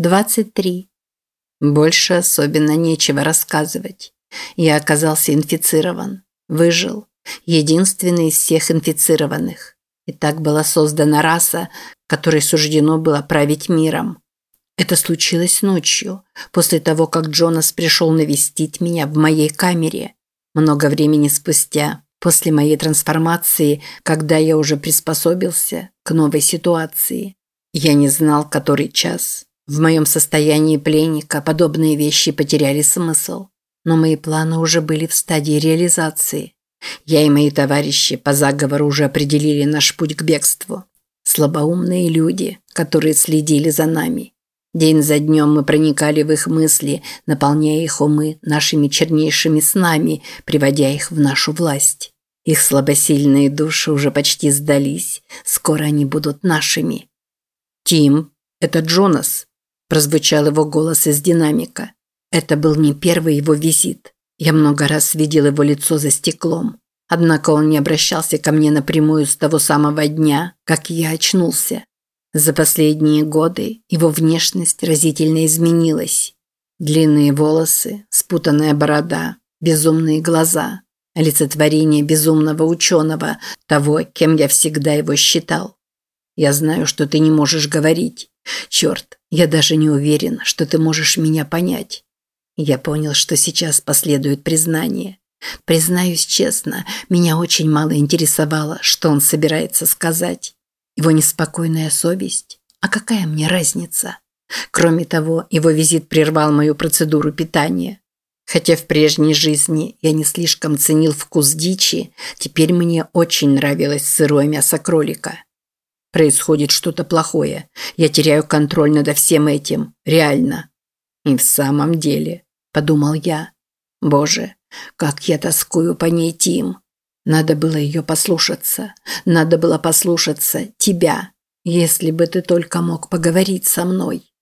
23. Больше особенно нечего рассказывать. Я оказался инфицирован. Выжил. Единственный из всех инфицированных. И так была создана раса, которой суждено было править миром. Это случилось ночью, после того, как Джонас пришел навестить меня в моей камере. Много времени спустя, после моей трансформации, когда я уже приспособился к новой ситуации. Я не знал, который час. В моем состоянии пленника подобные вещи потеряли смысл. Но мои планы уже были в стадии реализации. Я и мои товарищи по заговору уже определили наш путь к бегству. Слабоумные люди, которые следили за нами. День за днем мы проникали в их мысли, наполняя их умы нашими чернейшими снами, приводя их в нашу власть. Их слабосильные души уже почти сдались, скоро они будут нашими. «Тим, это Джонас», прозвучал его голос из динамика. Это был не первый его визит. Я много раз видел его лицо за стеклом. Однако он не обращался ко мне напрямую с того самого дня, как я очнулся. За последние годы его внешность разительно изменилась. Длинные волосы, спутанная борода, безумные глаза, олицетворение безумного ученого, того, кем я всегда его считал. Я знаю, что ты не можешь говорить, Черт, я даже не уверен, что ты можешь меня понять. Я понял, что сейчас последует признание. Признаюсь честно, меня очень мало интересовало, что он собирается сказать. Его неспокойная совесть. А какая мне разница? Кроме того, его визит прервал мою процедуру питания. Хотя в прежней жизни я не слишком ценил вкус дичи, теперь мне очень нравилось сырое мясо кролика. Происходит что-то плохое. Я теряю контроль над всем этим. Реально. И в самом деле, подумал я. Боже, как я тоскую по ней, Тим. Надо было ее послушаться. Надо было послушаться тебя. Если бы ты только мог поговорить со мной.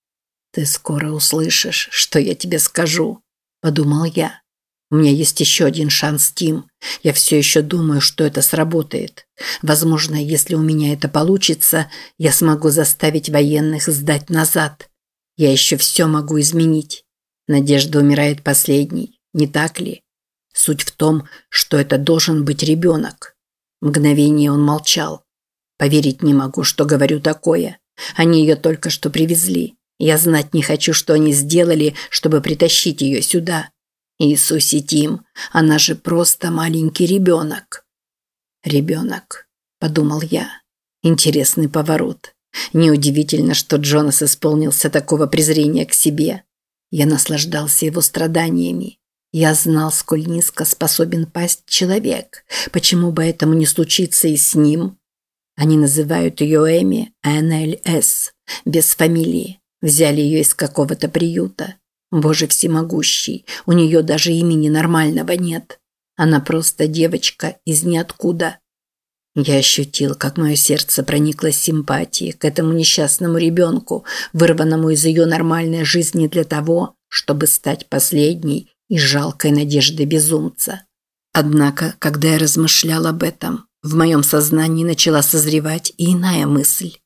Ты скоро услышишь, что я тебе скажу, подумал я. У меня есть еще один шанс, Тим. Я все еще думаю, что это сработает. Возможно, если у меня это получится, я смогу заставить военных сдать назад. Я еще все могу изменить. Надежда умирает последней, не так ли? Суть в том, что это должен быть ребенок. Мгновение он молчал. Поверить не могу, что говорю такое. Они ее только что привезли. Я знать не хочу, что они сделали, чтобы притащить ее сюда. Иисусе Тим, она же просто маленький ребенок. Ребенок, подумал я. Интересный поворот. Неудивительно, что Джонас исполнился такого презрения к себе. Я наслаждался его страданиями. Я знал, сколь низко способен пасть человек. Почему бы этому не случиться и с ним? Они называют ее Эми НЛС, без фамилии. Взяли ее из какого-то приюта. Боже всемогущий, у нее даже имени нормального нет. Она просто девочка из ниоткуда. Я ощутил, как мое сердце проникло симпатией к этому несчастному ребенку, вырванному из ее нормальной жизни для того, чтобы стать последней и жалкой надеждой безумца. Однако, когда я размышлял об этом, в моем сознании начала созревать и иная мысль.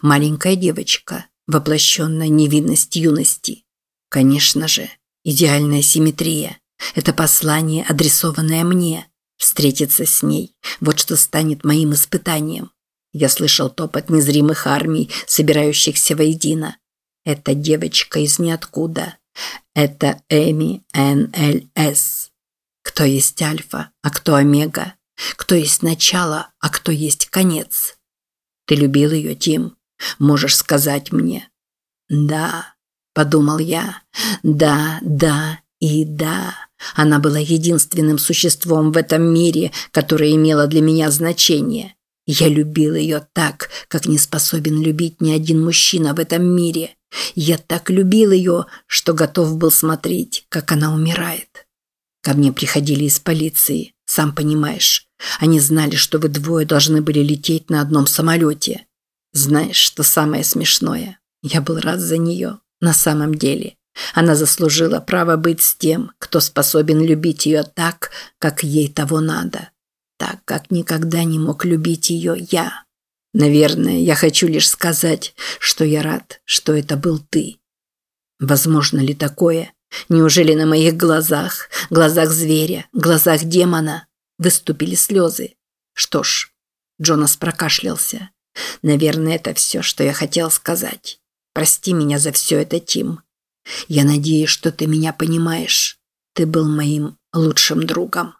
Маленькая девочка, воплощенная невинность юности. Конечно же, идеальная симметрия. Это послание, адресованное мне. Встретиться с ней – вот что станет моим испытанием. Я слышал топот незримых армий, собирающихся воедино. Это девочка из ниоткуда. Это Эми НЛС. Кто есть альфа, а кто омега? Кто есть начало, а кто есть конец? Ты любил ее, Тим? Можешь сказать мне? Да, подумал я. Да, да и да. Она была единственным существом в этом мире, которое имело для меня значение. Я любил ее так, как не способен любить ни один мужчина в этом мире. Я так любил ее, что готов был смотреть, как она умирает. Ко мне приходили из полиции, сам понимаешь. Они знали, что вы двое должны были лететь на одном самолете. Знаешь, что самое смешное? Я был рад за нее. На самом деле, она заслужила право быть с тем, кто способен любить ее так, как ей того надо. Так, как никогда не мог любить ее я. Наверное, я хочу лишь сказать, что я рад, что это был ты. Возможно ли такое? Неужели на моих глазах, глазах зверя, глазах демона выступили слезы? Что ж, Джонас прокашлялся. Наверное, это все, что я хотел сказать. Прости меня за все это, Тим. Я надеюсь, что ты меня понимаешь. Ты был моим лучшим другом.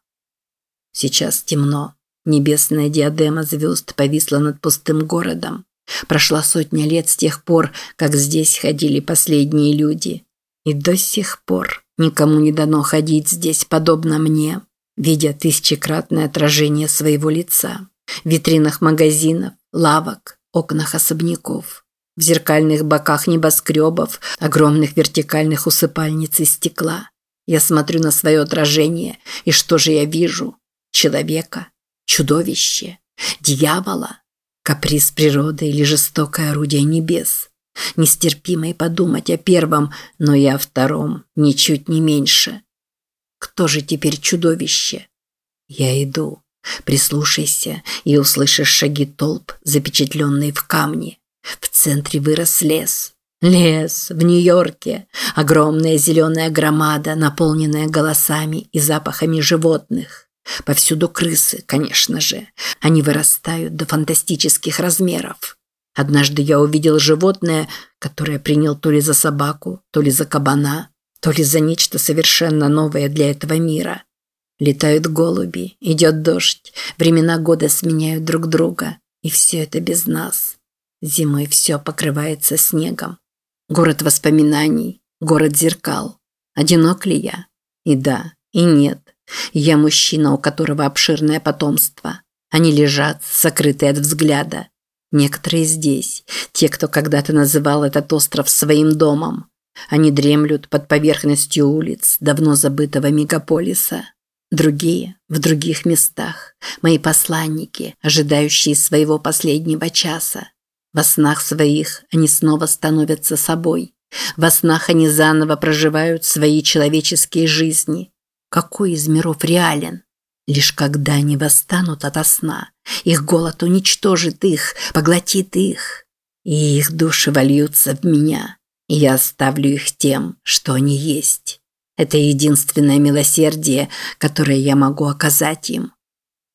Сейчас темно. Небесная диадема звезд повисла над пустым городом. Прошла сотня лет с тех пор, как здесь ходили последние люди. И до сих пор никому не дано ходить здесь подобно мне, видя тысячекратное отражение своего лица в витринах магазинов, лавок, окнах особняков, в зеркальных боках небоскребов, огромных вертикальных усыпальниц из стекла. Я смотрю на свое отражение, и что же я вижу? Человека, чудовище, дьявола, каприз природы или жестокое орудие небес. Нестерпимо и подумать о первом, но и о втором, ничуть не меньше. Кто же теперь чудовище? Я иду. Прислушайся и услышишь шаги толп, запечатленные в камне. В центре вырос лес. Лес в Нью-Йорке. Огромная зеленая громада, наполненная голосами и запахами животных. Повсюду крысы, конечно же. Они вырастают до фантастических размеров. Однажды я увидел животное, которое принял то ли за собаку, то ли за кабана, то ли за нечто совершенно новое для этого мира. Летают голуби, идет дождь, времена года сменяют друг друга, и все это без нас. Зимой все покрывается снегом. Город воспоминаний, город зеркал. Одинок ли я? И да, и нет. Я мужчина, у которого обширное потомство. Они лежат, сокрытые от взгляда. Некоторые здесь, те, кто когда-то называл этот остров своим домом. Они дремлют под поверхностью улиц давно забытого мегаполиса. Другие в других местах, мои посланники, ожидающие своего последнего часа. Во снах своих они снова становятся собой. Во снах они заново проживают свои человеческие жизни. Какой из миров реален? Лишь когда они восстанут ото сна, их голод уничтожит их, поглотит их, и их души вольются в меня, и я оставлю их тем, что они есть. Это единственное милосердие, которое я могу оказать им.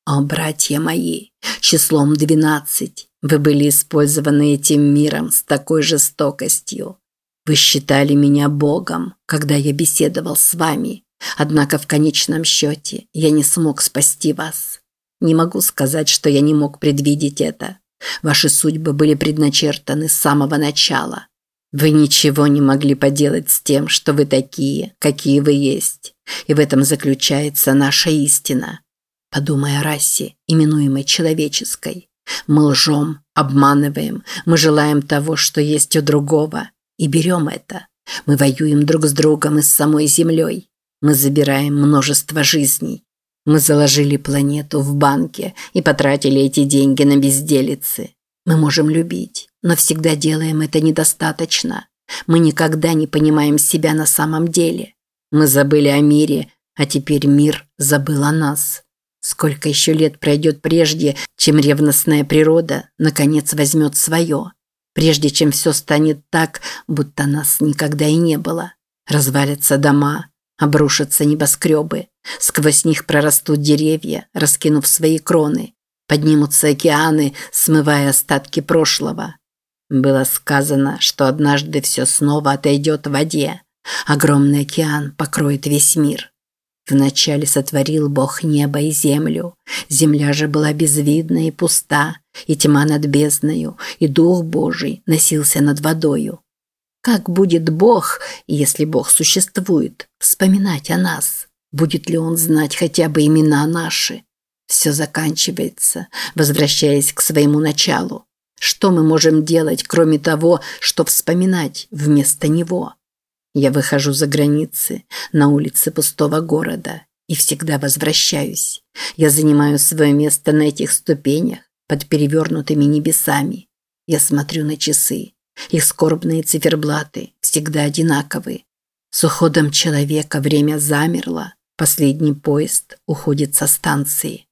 О, братья мои, числом двенадцать, вы были использованы этим миром с такой жестокостью. Вы считали меня Богом, когда я беседовал с вами, однако в конечном счете я не смог спасти вас. Не могу сказать, что я не мог предвидеть это. Ваши судьбы были предначертаны с самого начала. Вы ничего не могли поделать с тем, что вы такие, какие вы есть. И в этом заключается наша истина. Подумай о расе, именуемой человеческой. Мы лжем, обманываем, мы желаем того, что есть у другого, и берем это. Мы воюем друг с другом и с самой землей. Мы забираем множество жизней. Мы заложили планету в банке и потратили эти деньги на безделицы. Мы можем любить, но всегда делаем это недостаточно. Мы никогда не понимаем себя на самом деле. Мы забыли о мире, а теперь мир забыл о нас. Сколько еще лет пройдет прежде, чем ревностная природа наконец возьмет свое? Прежде чем все станет так, будто нас никогда и не было. Развалятся дома, обрушатся небоскребы, сквозь них прорастут деревья, раскинув свои кроны. Поднимутся океаны, смывая остатки прошлого. Было сказано, что однажды все снова отойдет в воде. Огромный океан покроет весь мир. Вначале сотворил Бог небо и землю. Земля же была безвидна и пуста, и тьма над бездною, и Дух Божий носился над водою. Как будет Бог, если Бог существует, вспоминать о нас? Будет ли Он знать хотя бы имена наши? Все заканчивается, возвращаясь к своему началу. Что мы можем делать, кроме того, что вспоминать вместо него? Я выхожу за границы, на улицы пустого города, и всегда возвращаюсь. Я занимаю свое место на этих ступенях под перевернутыми небесами. Я смотрю на часы. Их скорбные циферблаты всегда одинаковые. С уходом человека время замерло. Последний поезд уходит со станции.